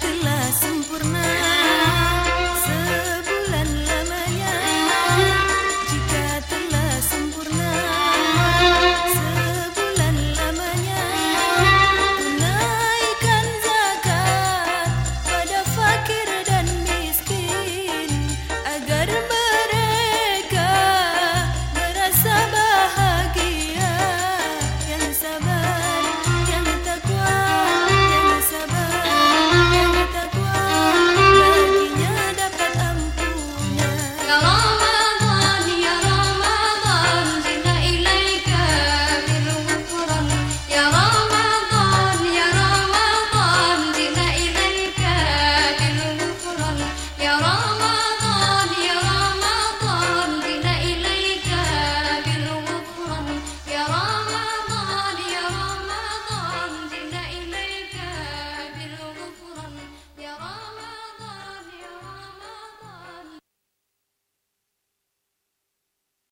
telah sempurna